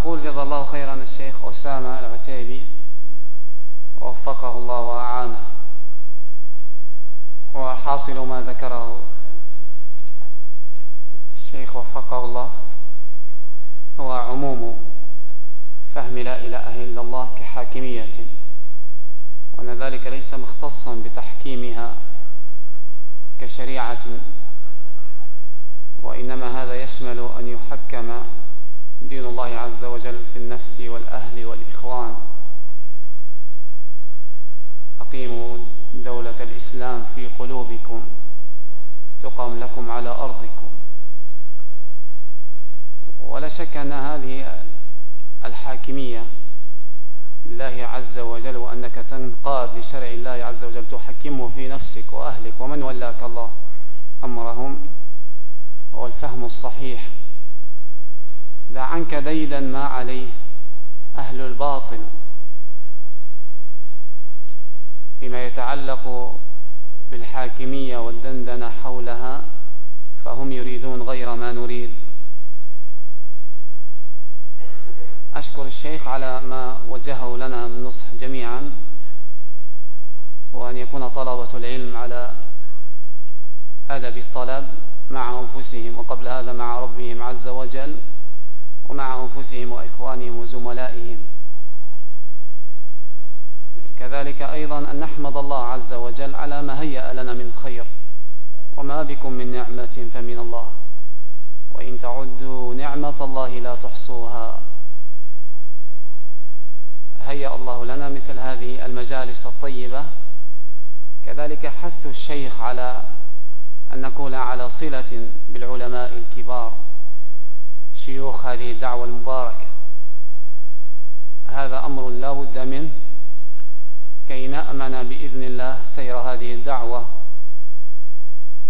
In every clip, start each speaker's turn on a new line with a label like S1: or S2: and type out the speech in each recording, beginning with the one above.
S1: أقول جزا الله خيرا الشيخ أسامة العتيبي وفقه الله وأعانه وحاصل ما ذكره الشيخ وفقه الله هو عموم فهم لا إله إلا الله كحاكمية وأن ذلك ليس مختصا بتحكيمها كشريعة وإنما هذا يشمل أن يحكم دين الله عز وجل في النفس والأهل والإخوان. أقيموا دولة الإسلام في قلوبكم تقم لكم على أرضكم. ولا شك أن هذه الحاكمية لله عز وجل وأنك تنقاد لشرع الله عز وجل تحكمه في نفسك وأهلك ومن ولاك الله أمرهم. هو الفهم الصحيح دع عنك ديدا ما عليه أهل الباطل. فيما يتعلق بالحاكمية والدندنة حولها فهم يريدون غير ما نريد. أشكر الشيخ على ما وجهه لنا من نصح جميعا وأن يكون طلبة العلم على أدب الطلب مع أنفسهم وقبل هذا مع ربهم عز وجل. ومع أنفسهم وإخوانهم وزملائهم. كذلك أيضا أن نحمد الله عز وجل على ما هيأ لنا من خير. وما بكم من نعمة فمن الله. وإن تعدوا نعمة الله لا تحصوها. هيأ الله لنا مثل هذه المجالس الطيبة. كذلك حث الشيخ على أن نكون على صلة بالعلماء الكبار. شيوخ هذه الدعوة المباركة. هذا أمر لا بد منه. كي نأمن بإذن الله سير هذه الدعوة.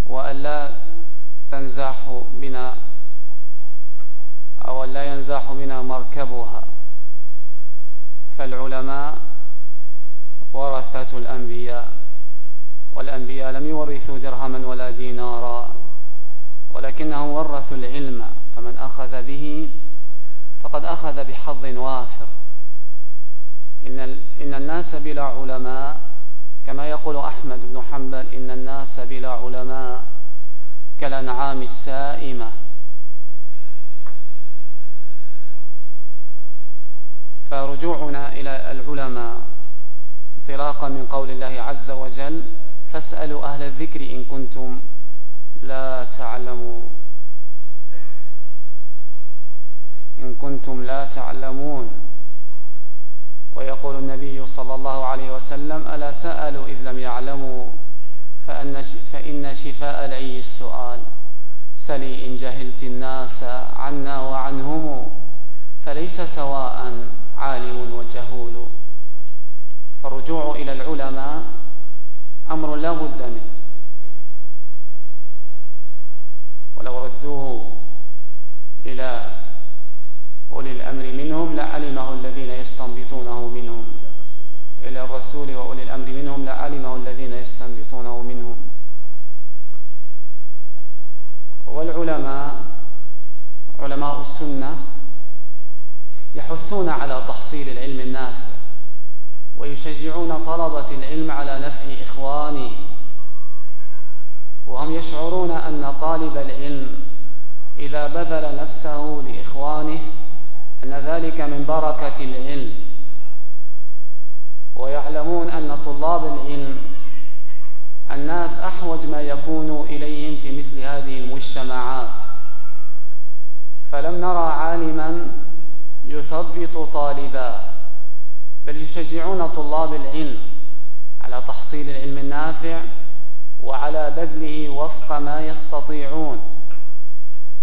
S1: وألا تنزاح بنا أو لا ينزاح بنا مركبها. فالعلماء ورثة الأنبياء. والأنبياء لم يورثوا درهما ولا دينارا. ولكنهم ورثوا العلم. فمن أخذ به فقد أخذ بحظ وافر. إن, إن الناس بلا علماء كما يقول أحمد بن حنبل إن الناس بلا علماء كالأنعام السائمة. فرجوعنا إلى العلماء. انطلاقا من قول الله عز وجل فاسألوا أهل الذكر إن كنتم لا تعلمون. إن كنتم لا تعلمون. ويقول النبي صلى الله عليه وسلم ألا سألوا إذ لم يعلموا؟ فإن شفاء العي السؤال. سلي إن جهلت الناس عنا وعنهم. فليس سواء عالم وجهول. فالرجوع إلى العلماء أمر لا بد منه. ولو ردوه إلى أولي الأمر منهم لعلمه الذين يستنبطونه منهم إلى الرسول وأولي الأمر منهم لعلمه الذين يستنبطونه منهم والعلماء علماء السنة يحثون على تحصيل العلم النافع ويشجعون طلبة العلم على نفع إخوانه. وهم يشعرون أن طالب العلم إذا بذل نفسه لإخوانه أن ذلك من بركة العلم. ويعلمون أن طلاب العلم الناس أحوج ما يكون إليهم في مثل هذه المجتمعات. فلم نرى عالما يثبط طالبا بل يشجعون طلاب العلم على تحصيل العلم النافع وعلى بذله وفق ما يستطيعون.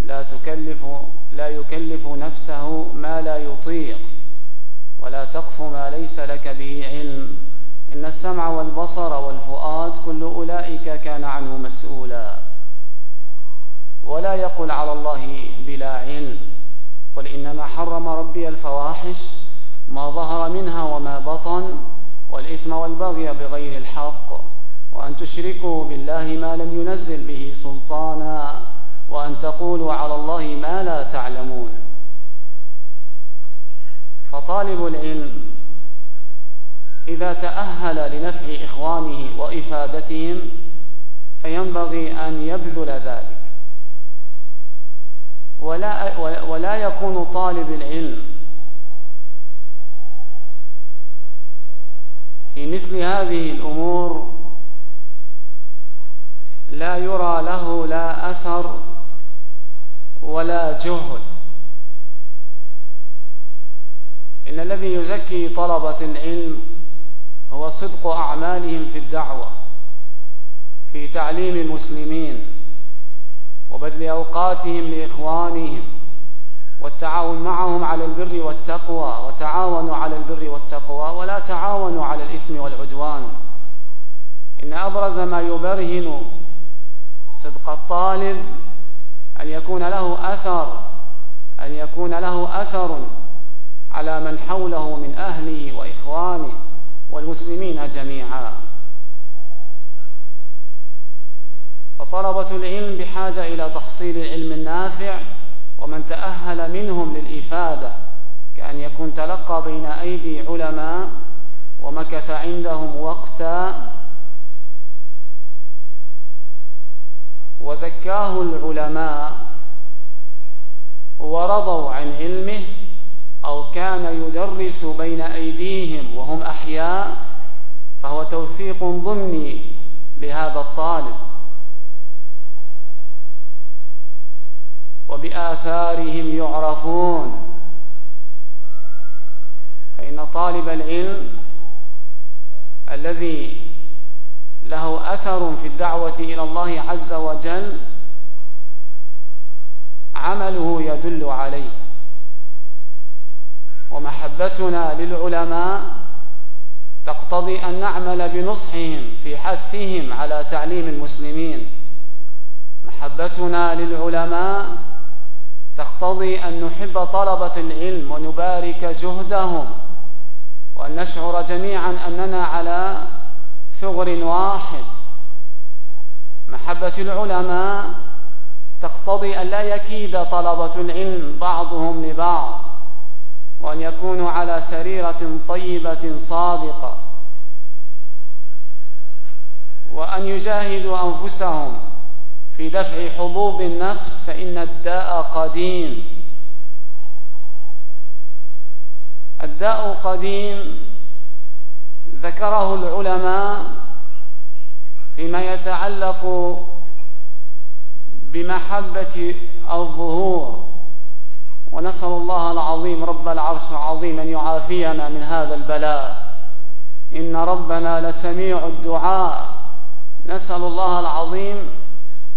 S1: لا تكلف لا يكلف نفسه ما لا يطيق ولا تقف ما ليس لك به علم. إن السمع والبصر والفؤاد كل أولئك كان عنه مسؤولا. ولا يقل على الله بلا علم ربي الفواحش ما ظهر منها وما بطن والإثم والبغي بغير الحق وأن تشركوا بالله ما لم ينزل به سلطانا وأن تقولوا على الله ما لا تعلمون. فطالب العلم إذا تأهل لنفع إخوانه وإفادتهم فينبغي أن يبذل ذلك. ولا, ولا يكون طالب العلم. في مثل هذه الأمور لا يرى له لا أثر ولا جهد. إن الذي يزكي طلبة العلم هو صدق أعمالهم في الدعوة في تعليم المسلمين. وبذل أوقاتهم لإخوانهم والتعاون معهم على البر والتقوى وتعاونوا على البر والتقوى ولا تعاونوا على الإثم والعدوان. إن أبرز ما يبرهن صدق الطالب أن يكون له أثر أن يكون له أثر على من حوله من أهله وإخوانه والمسلمين جميعا. فطلبة العلم بحاجة إلى تحصيل العلم النافع ومن تأهل منهم للإفادة كأن يكون تلقى بين أيدي علماء ومكث عندهم وقتا وزكاه العلماء ورضوا عن علمه أو كان يدرس بين أيديهم وهم أحياء فهو توفيق ضمني لهذا الطالب. وبآثارهم يعرفون. فإن طالب العلم الذي له أثر في الدعوة إلى الله عز وجل عمله يدل عليه. ومحبتنا للعلماء تقتضي أن نعمل بنصحهم في حثهم على تعليم المسلمين. محبتنا للعلماء تقتضي أن نحب طلبة العلم ونبارك جهدهم وأن نشعر جميعا أننا على ثغر واحد. محبة العلماء تقتضي أن لا يكيد طلبة العلم بعضهم لبعض وأن يكونوا على سريرة طيبة صادقة وأن يجاهدوا أنفسهم في دفع حظوظ النفس فإن الداء قديم. الداء قديم ذكره العلماء فيما يتعلق بمحبة الظهور. ونسأل الله العظيم رب العرش العظيم أن يعافينا من هذا البلاء. إن ربنا لسميع الدعاء. نسأل الله العظيم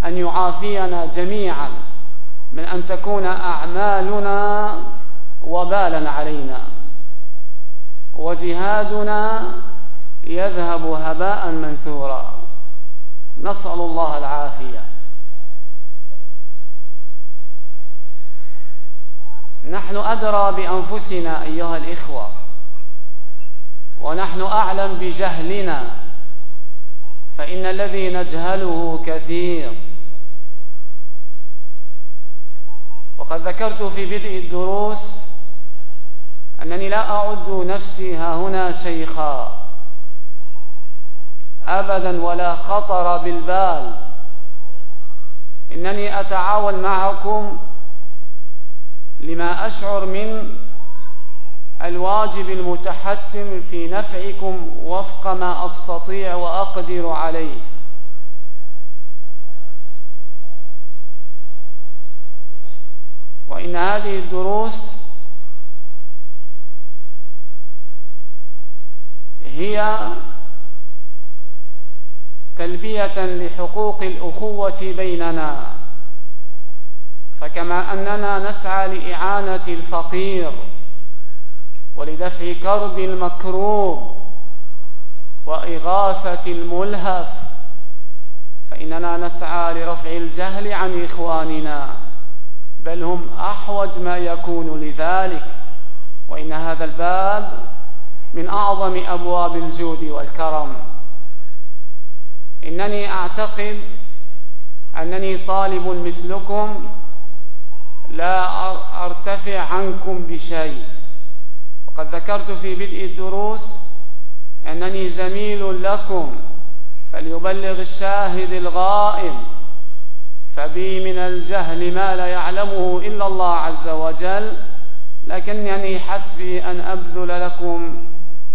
S1: أن يعافينا جميعا من أن تكون أعمالنا وبالا علينا. وجهادنا يذهب هباء منثورا. نسأل الله العافية. نحن أدرى بأنفسنا أيها الإخوة ونحن أعلم بجهلنا فإن الذي نجهله كثير. وقد ذكرت في بدء الدروس أنني لا أعد نفسي ها هنا شيخا أبدا ولا خطر بالبال. إنني أتعاون معكم لما أشعر من الواجب المتحتم في نفعكم وفق ما أستطيع وأقدر عليه. وإن هذه الدروس هي تلبية لحقوق الأخوة بيننا فكما أننا نسعى لإعانة الفقير ولدفع كرب المكروب وإغاثة الملهف فإننا نسعى لرفع الجهل عن إخواننا. بل هم أحوج ما يكون لذلك وإن هذا الباب من أعظم أبواب الجود والكرم. إنني أعتقد أنني طالب مثلكم لا أرتفع عنكم بشيء. وقد ذكرت في بدء الدروس أنني زميل لكم فليبلغ الشاهد الغائب. فبي من الجهل ما لا يعلمه إلا الله عز وجل لكنني حسبي أن أبذل لكم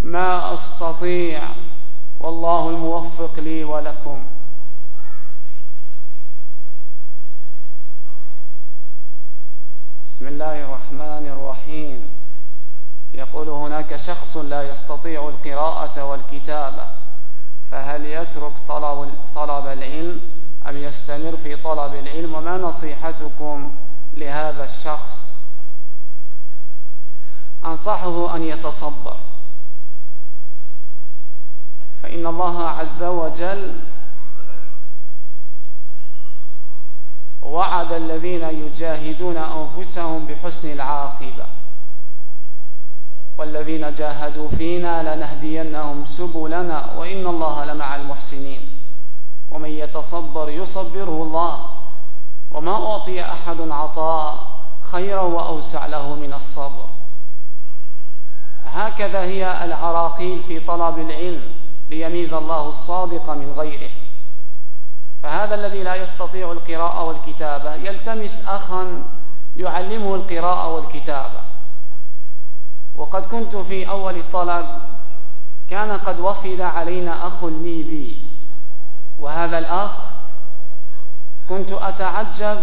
S1: ما أستطيع والله الموفق لي ولكم. بسم الله الرحمن الرحيم. يقول هناك شخص لا يستطيع القراءة والكتابة فهل يترك طلب, طلب العلم؟ أم يستمر في طلب العلم؟ وما نصيحتكم لهذا الشخص؟ أنصحه أن يتصبر. فإن الله عز وجل وعد الذين يجاهدون أنفسهم بحسن العاقبة. والذين جاهدوا فينا لنهدينهم سبلنا وإن الله لمع المحسنين. ومن يتصبر يصبره الله. وما أعطي أحد عطاء خيرا وأوسع له من الصبر. هكذا هي العراقيل في طلب العلم ليميز الله الصادق من غيره. فهذا الذي لا يستطيع القراءة والكتابة يلتمس أخا يعلمه القراءة والكتابة. وقد كنت في أول الطلب كان قد وفد علينا أخ ليبي. وهذا الأخ كنت أتعجب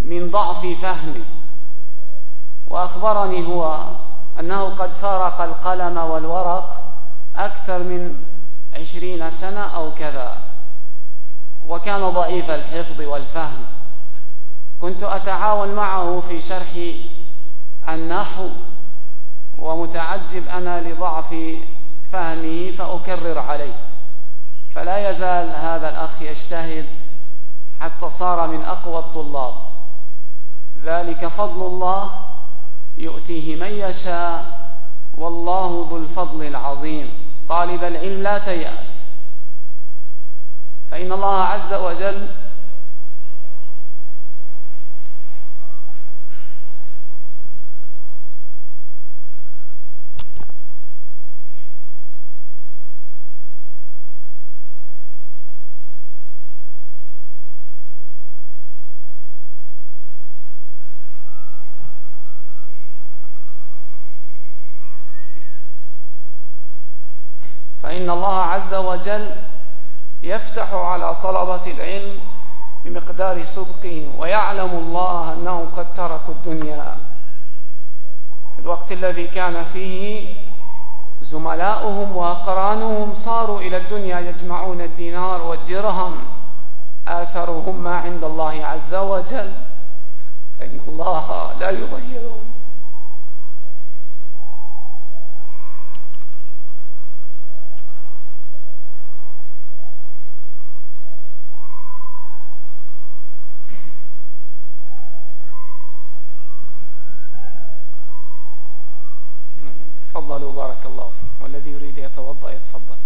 S1: من ضعف فهمي وأخبرني هو أنه قد فارق القلم والورق أكثر من عشرين سنة أو كذا وكان ضعيف الحفظ والفهم. كنت أتعاون معه في شرح النحو ومتعجب أنا لضعف فهمه فأكرر عليه. فلا يزال هذا الأخ يجتهد حتى صار من أقوى الطلاب. ذلك فضل الله يؤتيه من يشاء والله ذو الفضل العظيم. طالب العلم لا تيأس. فإن الله عز وجل فإن الله عز وجل يفتح على طلبة العلم بمقدار صدقهم ويعلم الله أنهم قد تركوا الدنيا. في الوقت الذي كان فيه زملاؤهم وأقرانهم صاروا إلى الدنيا يجمعون الدينار والدرهم آثرهم ما عند الله عز وجل. إن الله لا يضيعهم يتوضأ يتفضل.